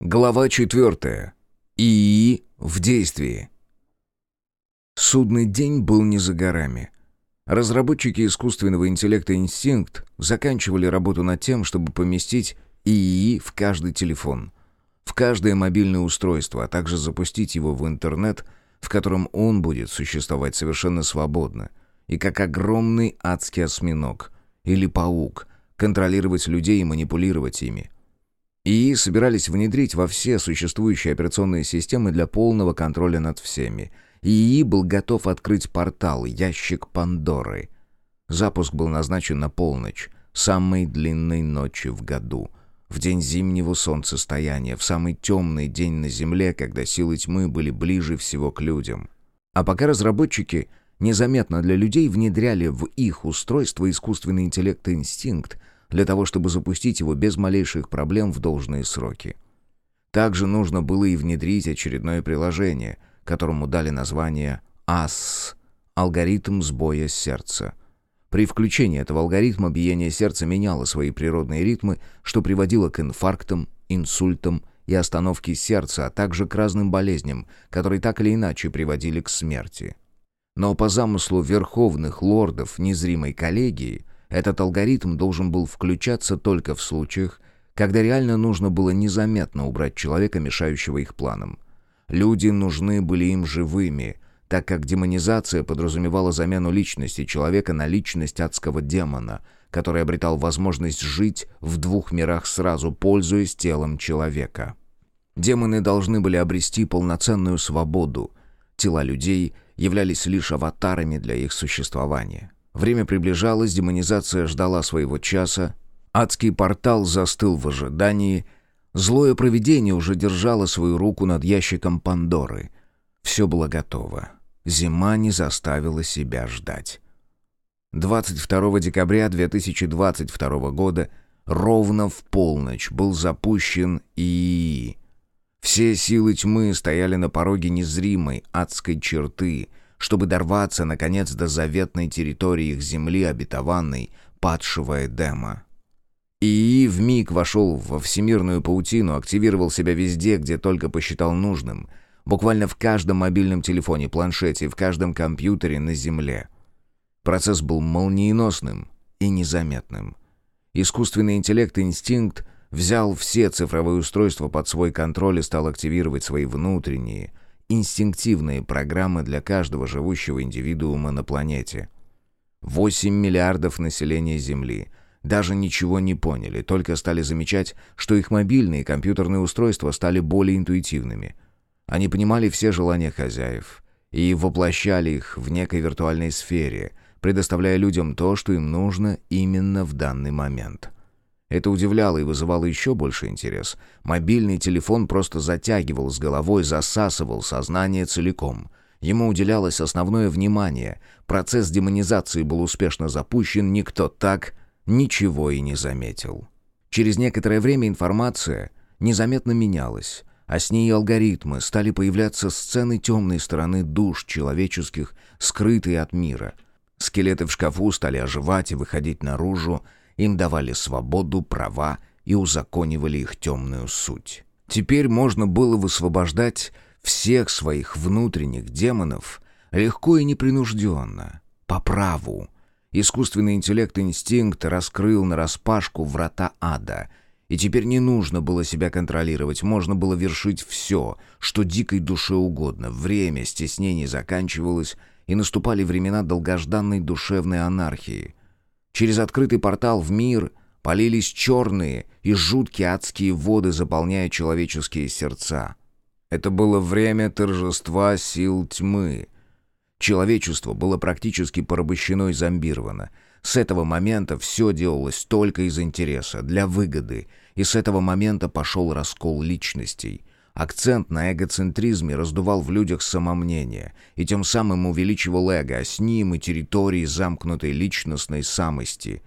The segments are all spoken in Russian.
Глава четвертая. ИИ в действии. Судный день был не за горами. Разработчики искусственного интеллекта «Инстинкт» заканчивали работу над тем, чтобы поместить ИИ в каждый телефон, в каждое мобильное устройство, а также запустить его в интернет, в котором он будет существовать совершенно свободно, и как огромный адский осьминог или паук, контролировать людей и манипулировать ими – ИИ собирались внедрить во все существующие операционные системы для полного контроля над всеми. ИИ был готов открыть портал «Ящик Пандоры». Запуск был назначен на полночь, самой длинной ночи в году. В день зимнего солнцестояния, в самый темный день на Земле, когда силы тьмы были ближе всего к людям. А пока разработчики незаметно для людей внедряли в их устройство искусственный интеллект и инстинкт, для того, чтобы запустить его без малейших проблем в должные сроки. Также нужно было и внедрить очередное приложение, которому дали название АС – алгоритм сбоя сердца. При включении этого алгоритма биение сердца меняло свои природные ритмы, что приводило к инфарктам, инсультам и остановке сердца, а также к разным болезням, которые так или иначе приводили к смерти. Но по замыслу верховных лордов незримой коллегии – этот алгоритм должен был включаться только в случаях, когда реально нужно было незаметно убрать человека, мешающего их планам. Люди нужны были им живыми, так как демонизация подразумевала замену личности человека на личность адского демона, который обретал возможность жить в двух мирах сразу, пользуясь телом человека. Демоны должны были обрести полноценную свободу. Тела людей являлись лишь аватарами для их существования. Время приближалось, демонизация ждала своего часа. Адский портал застыл в ожидании. Злое провидение уже держало свою руку над ящиком Пандоры. Все было готово. Зима не заставила себя ждать. 22 декабря 2022 года ровно в полночь был запущен ИИИ. Все силы тьмы стояли на пороге незримой адской черты — чтобы дорваться, наконец, до заветной территории их земли обетованной, падшего Эдема. ИИ вмиг вошел во всемирную паутину, активировал себя везде, где только посчитал нужным, буквально в каждом мобильном телефоне, планшете, в каждом компьютере на Земле. Процесс был молниеносным и незаметным. Искусственный интеллект «Инстинкт» взял все цифровые устройства под свой контроль и стал активировать свои внутренние – инстинктивные программы для каждого живущего индивидуума на планете. 8 миллиардов населения Земли даже ничего не поняли, только стали замечать, что их мобильные компьютерные устройства стали более интуитивными. Они понимали все желания хозяев и воплощали их в некой виртуальной сфере, предоставляя людям то, что им нужно именно в данный момент. Это удивляло и вызывало еще больше интерес. Мобильный телефон просто затягивал с головой, засасывал сознание целиком. Ему уделялось основное внимание. Процесс демонизации был успешно запущен, никто так ничего и не заметил. Через некоторое время информация незаметно менялась, а с ней алгоритмы стали появляться сцены темной стороны душ человеческих, скрытые от мира. Скелеты в шкафу стали оживать и выходить наружу, им давали свободу, права и узаконивали их темную суть. Теперь можно было высвобождать всех своих внутренних демонов легко и непринужденно, по праву. Искусственный интеллект инстинкт раскрыл нараспашку врата ада, и теперь не нужно было себя контролировать, можно было вершить все, что дикой душе угодно. Время стеснений заканчивалось, и наступали времена долгожданной душевной анархии — Через открытый портал в мир полились черные и жуткие адские воды, заполняя человеческие сердца. Это было время торжества сил тьмы. Человечество было практически порабощено и зомбировано. С этого момента все делалось только из интереса, для выгоды, и с этого момента пошел раскол личностей — Акцент на эгоцентризме раздувал в людях самомнение и тем самым увеличивал эго, а с ним и территории замкнутой личностной самости.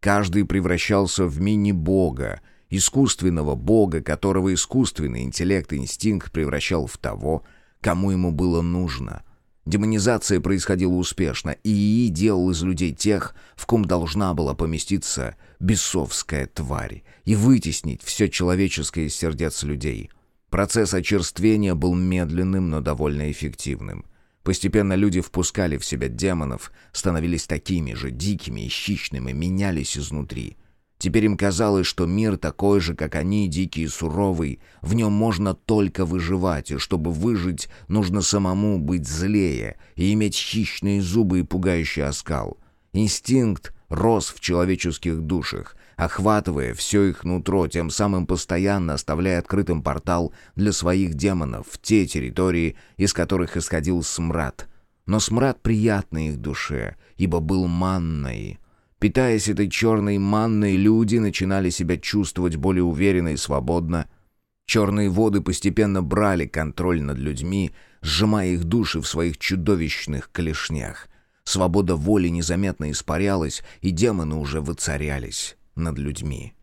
Каждый превращался в мини-бога, искусственного бога, которого искусственный интеллект и инстинкт превращал в того, кому ему было нужно. Демонизация происходила успешно, и ИИ делал из людей тех, в ком должна была поместиться бесовская тварь, и вытеснить все человеческое из сердец людей. Процесс очерствения был медленным, но довольно эффективным. Постепенно люди впускали в себя демонов, становились такими же дикими и хищными, менялись изнутри. Теперь им казалось, что мир такой же, как они, дикий и суровый. В нем можно только выживать, и чтобы выжить, нужно самому быть злее и иметь хищные зубы и пугающий оскал. Инстинкт рос в человеческих душах, охватывая все их нутро, тем самым постоянно оставляя открытым портал для своих демонов в те территории, из которых исходил смрад. Но смрад приятный их душе, ибо был манной, Питаясь этой черной манной, люди начинали себя чувствовать более уверенно и свободно. Черные воды постепенно брали контроль над людьми, сжимая их души в своих чудовищных клешнях. Свобода воли незаметно испарялась, и демоны уже воцарялись над людьми.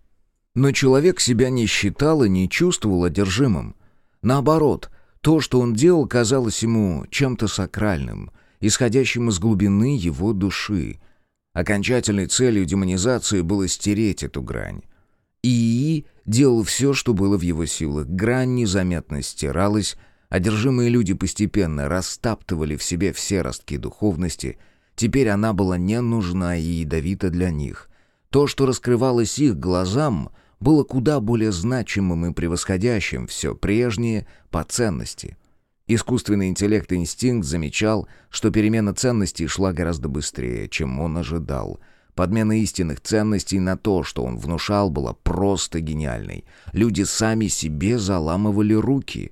Но человек себя не считал и не чувствовал одержимым. Наоборот, то, что он делал, казалось ему чем-то сакральным, исходящим из глубины его души — Окончательной целью демонизации было стереть эту грань. ИИ делал все, что было в его силах. Грань незаметно стиралась, одержимые люди постепенно растаптывали в себе все ростки духовности. Теперь она была не нужна и ядовита для них. То, что раскрывалось их глазам, было куда более значимым и превосходящим все прежнее по ценности. Искусственный интеллект и инстинкт замечал, что перемена ценностей шла гораздо быстрее, чем он ожидал. Подмена истинных ценностей на то, что он внушал, была просто гениальной. Люди сами себе заламывали руки.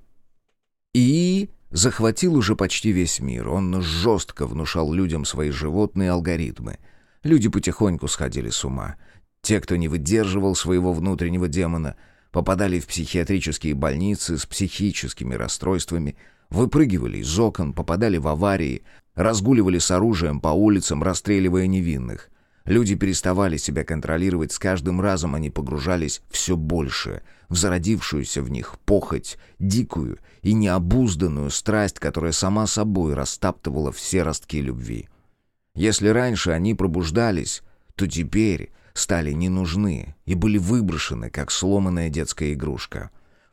И захватил уже почти весь мир. Он жестко внушал людям свои животные алгоритмы. Люди потихоньку сходили с ума. Те, кто не выдерживал своего внутреннего демона, попадали в психиатрические больницы с психическими расстройствами – Выпрыгивали из окон, попадали в аварии, разгуливали с оружием по улицам, расстреливая невинных. Люди переставали себя контролировать, с каждым разом они погружались все больше в зародившуюся в них похоть, дикую и необузданную страсть, которая сама собой растаптывала все ростки любви. Если раньше они пробуждались, то теперь стали не нужны и были выброшены, как сломанная детская игрушка.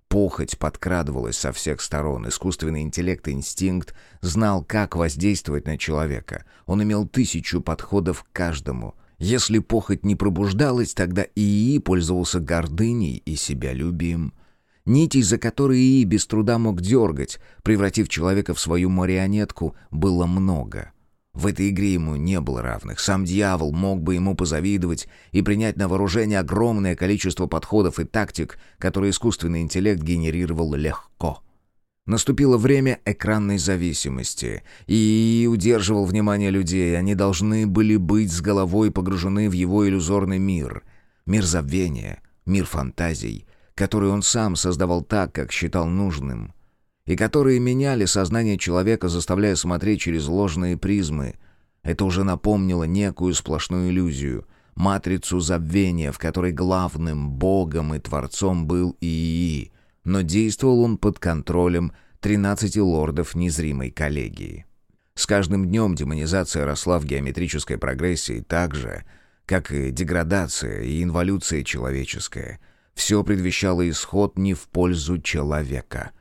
Похоть подкрадывалась со всех сторон. Искусственный интеллект и инстинкт знал, как воздействовать на человека. Он имел тысячу подходов к каждому. Если похоть не пробуждалась, тогда ИИ пользовался гордыней и себялюбием. Нитей, за которые ИИ без труда мог дергать, превратив человека в свою марионетку, было много. В этой игре ему не было равных. Сам дьявол мог бы ему позавидовать и принять на вооружение огромное количество подходов и тактик, которые искусственный интеллект генерировал легко. Наступило время экранной зависимости, и удерживал внимание людей. Они должны были быть с головой погружены в его иллюзорный мир. Мир забвения, мир фантазий, который он сам создавал так, как считал нужным и которые меняли сознание человека, заставляя смотреть через ложные призмы. Это уже напомнило некую сплошную иллюзию, матрицу забвения, в которой главным богом и творцом был ИИ, но действовал он под контролем 13 лордов незримой коллегии. С каждым днем демонизация росла в геометрической прогрессии так же, как и деградация и инволюция человеческая. Все предвещало исход не в пользу человека —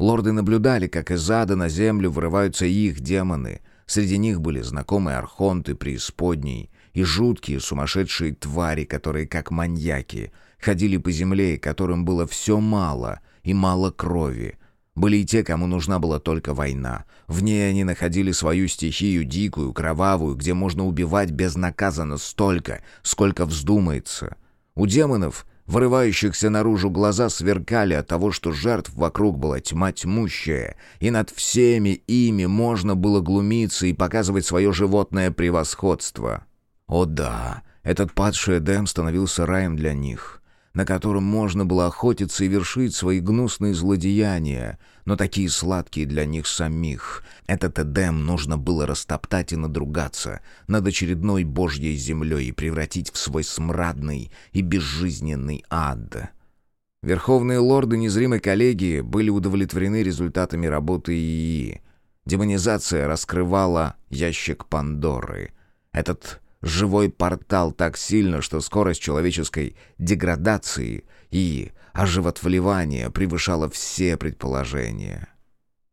Лорды наблюдали, как из ада на землю вырываются их демоны. Среди них были знакомые архонты преисподней и жуткие сумасшедшие твари, которые, как маньяки, ходили по земле, которым было все мало и мало крови. Были и те, кому нужна была только война. В ней они находили свою стихию, дикую, кровавую, где можно убивать безнаказанно столько, сколько вздумается. У демонов Вырывающихся наружу глаза сверкали от того, что жертв вокруг была тьма тьмущая, и над всеми ими можно было глумиться и показывать свое животное превосходство. О да, этот падший Эдем становился раем для них на котором можно было охотиться и вершить свои гнусные злодеяния, но такие сладкие для них самих. Этот Эдем нужно было растоптать и надругаться над очередной божьей землей и превратить в свой смрадный и безжизненный ад. Верховные лорды незримой коллегии были удовлетворены результатами работы ИИ. Демонизация раскрывала ящик Пандоры. Этот живой портал так сильно, что скорость человеческой деградации и оживотворения превышала все предположения.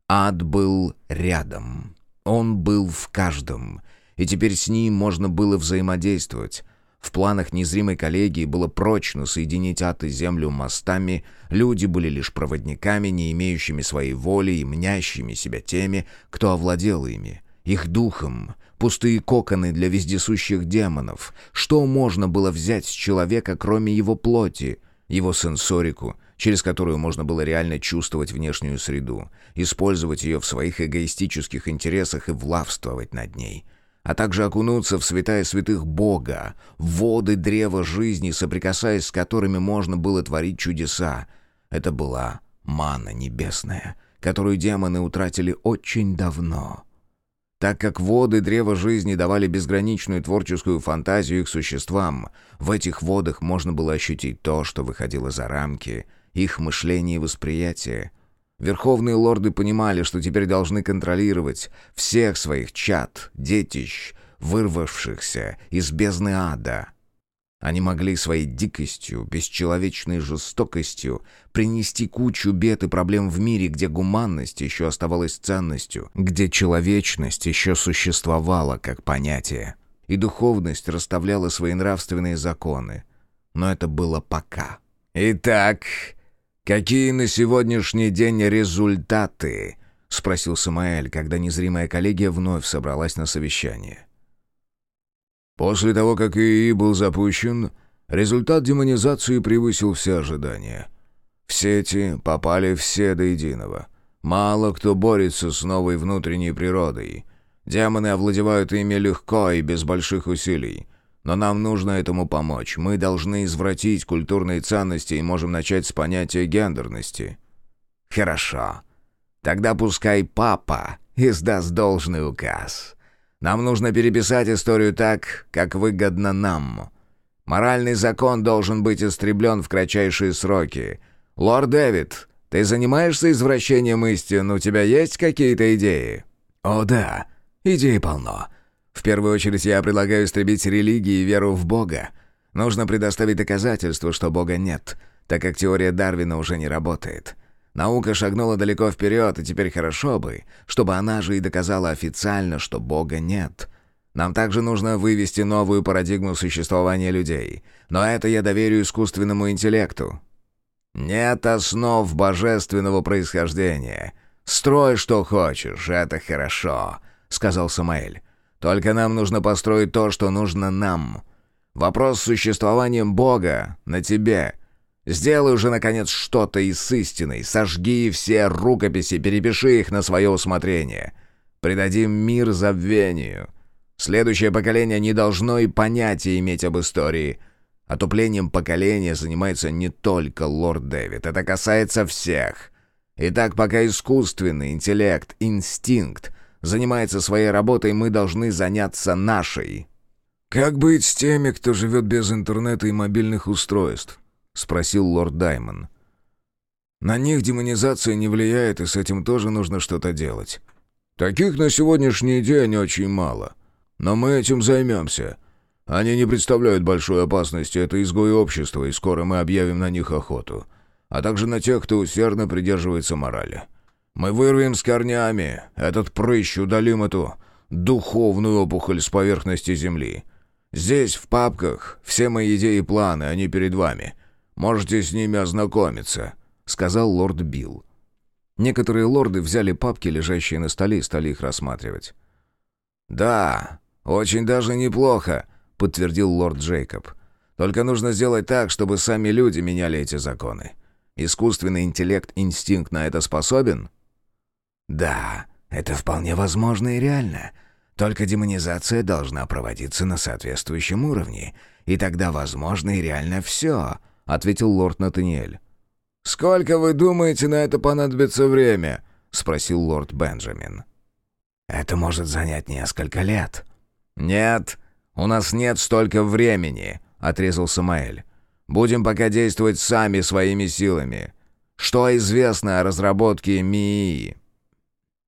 Ад был рядом. Он был в каждом. И теперь с ним можно было взаимодействовать. В планах незримой коллегии было прочно соединить ад и землю мостами, люди были лишь проводниками, не имеющими своей воли и мнящими себя теми, кто овладел ими, их духом, пустые коконы для вездесущих демонов. Что можно было взять с человека, кроме его плоти, его сенсорику, через которую можно было реально чувствовать внешнюю среду, использовать ее в своих эгоистических интересах и влавствовать над ней — а также окунуться в святая святых Бога, в воды древа жизни, соприкасаясь с которыми можно было творить чудеса. Это была мана небесная, которую демоны утратили очень давно. Так как воды древа жизни давали безграничную творческую фантазию их существам, в этих водах можно было ощутить то, что выходило за рамки их мышления и восприятия, Верховные лорды понимали, что теперь должны контролировать всех своих чад, детищ, вырвавшихся из бездны ада. Они могли своей дикостью, бесчеловечной жестокостью принести кучу бед и проблем в мире, где гуманность еще оставалась ценностью, где человечность еще существовала как понятие, и духовность расставляла свои нравственные законы. Но это было пока. «Итак, «Какие на сегодняшний день результаты?» — спросил Самаэль, когда незримая коллегия вновь собралась на совещание. После того, как ИИ был запущен, результат демонизации превысил все ожидания. В сети попали все до единого. Мало кто борется с новой внутренней природой. Демоны овладевают ими легко и без больших усилий. Но нам нужно этому помочь. Мы должны извратить культурные ценности и можем начать с понятия гендерности». «Хорошо. Тогда пускай папа издаст должный указ. Нам нужно переписать историю так, как выгодно нам. Моральный закон должен быть истреблен в кратчайшие сроки. Лорд Дэвид, ты занимаешься извращением истин? У тебя есть какие-то идеи?» «О да, идей полно». В первую очередь я предлагаю истребить религии и веру в Бога. Нужно предоставить доказательства, что Бога нет, так как теория Дарвина уже не работает. Наука шагнула далеко вперед, и теперь хорошо бы, чтобы она же и доказала официально, что Бога нет. Нам также нужно вывести новую парадигму существования людей. Но это я доверю искусственному интеллекту. Нет основ божественного происхождения. Строй, что хочешь, это хорошо, сказал Самаэль. Только нам нужно построить то, что нужно нам. Вопрос с существованием Бога на тебе. Сделай уже, наконец, что-то и с истиной. Сожги все рукописи, перепиши их на свое усмотрение. Придадим мир забвению. Следующее поколение не должно и понятия иметь об истории. Отуплением поколения занимается не только лорд Дэвид. Это касается всех. Итак, пока искусственный интеллект, инстинкт занимается своей работой, мы должны заняться нашей». «Как быть с теми, кто живет без интернета и мобильных устройств?» — спросил лорд Даймон. «На них демонизация не влияет, и с этим тоже нужно что-то делать. Таких на сегодняшний день очень мало. Но мы этим займемся. Они не представляют большой опасности, это изгои общества, и скоро мы объявим на них охоту. А также на тех, кто усердно придерживается морали. Мы вырвем с корнями этот прыщ, удалим эту духовную опухоль с поверхности земли. Здесь, в папках, все мои идеи и планы, они перед вами. Можете с ними ознакомиться», — сказал лорд Билл. Некоторые лорды взяли папки, лежащие на столе, и стали их рассматривать. «Да, очень даже неплохо», — подтвердил лорд Джейкоб. «Только нужно сделать так, чтобы сами люди меняли эти законы. Искусственный интеллект, инстинкт на это способен?» Да, это вполне возможно и реально. Только демонизация должна проводиться на соответствующем уровне, и тогда возможно и реально все», — ответил лорд Натаниэль. «Сколько, вы думаете, на это понадобится время?» — спросил лорд Бенджамин. «Это может занять несколько лет». «Нет, у нас нет столько времени», — отрезал Самаэль. «Будем пока действовать сами своими силами. Что известно о разработке МИИ?»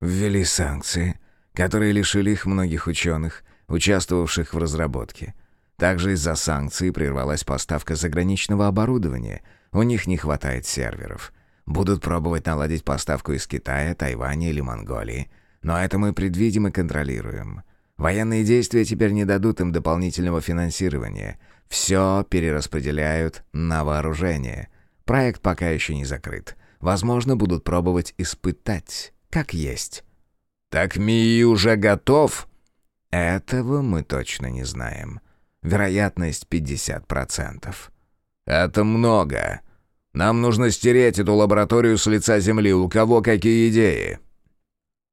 Ввели санкции, которые лишили их многих ученых, участвовавших в разработке. Также из-за санкций прервалась поставка заграничного оборудования. У них не хватает серверов. Будут пробовать наладить поставку из Китая, Тайваня или Монголии. Но это мы предвидим и контролируем. Военные действия теперь не дадут им дополнительного финансирования. Все перераспределяют на вооружение. Проект пока еще не закрыт. Возможно, будут пробовать испытать, как есть. «Так МИИ уже готов?» Этого мы точно не знаем. Вероятность 50%. «Это много. Нам нужно стереть эту лабораторию с лица Земли. У кого какие идеи?»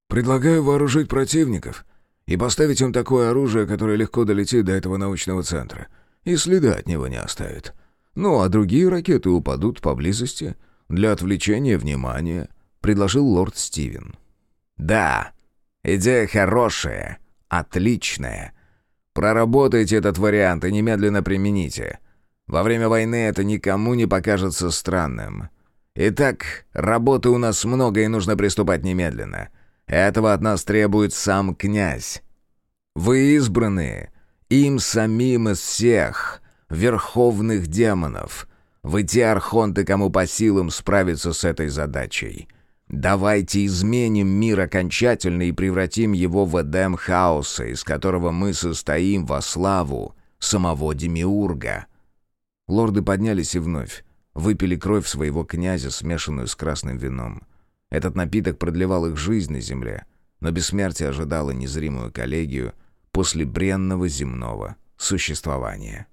«Предлагаю вооружить противников и поставить им такое оружие, которое легко долетит до этого научного центра и следа от него не оставит. Ну, а другие ракеты упадут поблизости для отвлечения внимания», — предложил лорд Стивен. «Да, идея хорошая, отличная. Проработайте этот вариант и немедленно примените. Во время войны это никому не покажется странным. Итак, работы у нас много и нужно приступать немедленно. Этого от нас требует сам князь. Вы избранные, им самим из всех, верховных демонов. Вы те архонты, кому по силам справиться с этой задачей. Давайте изменим мир окончательно и превратим его в Эдем хаоса, из которого мы состоим во славу самого Демиурга». Лорды поднялись и вновь выпили кровь своего князя, смешанную с красным вином. Этот напиток продлевал их жизнь на земле, но бессмертие ожидало незримую коллегию после бренного земного существования.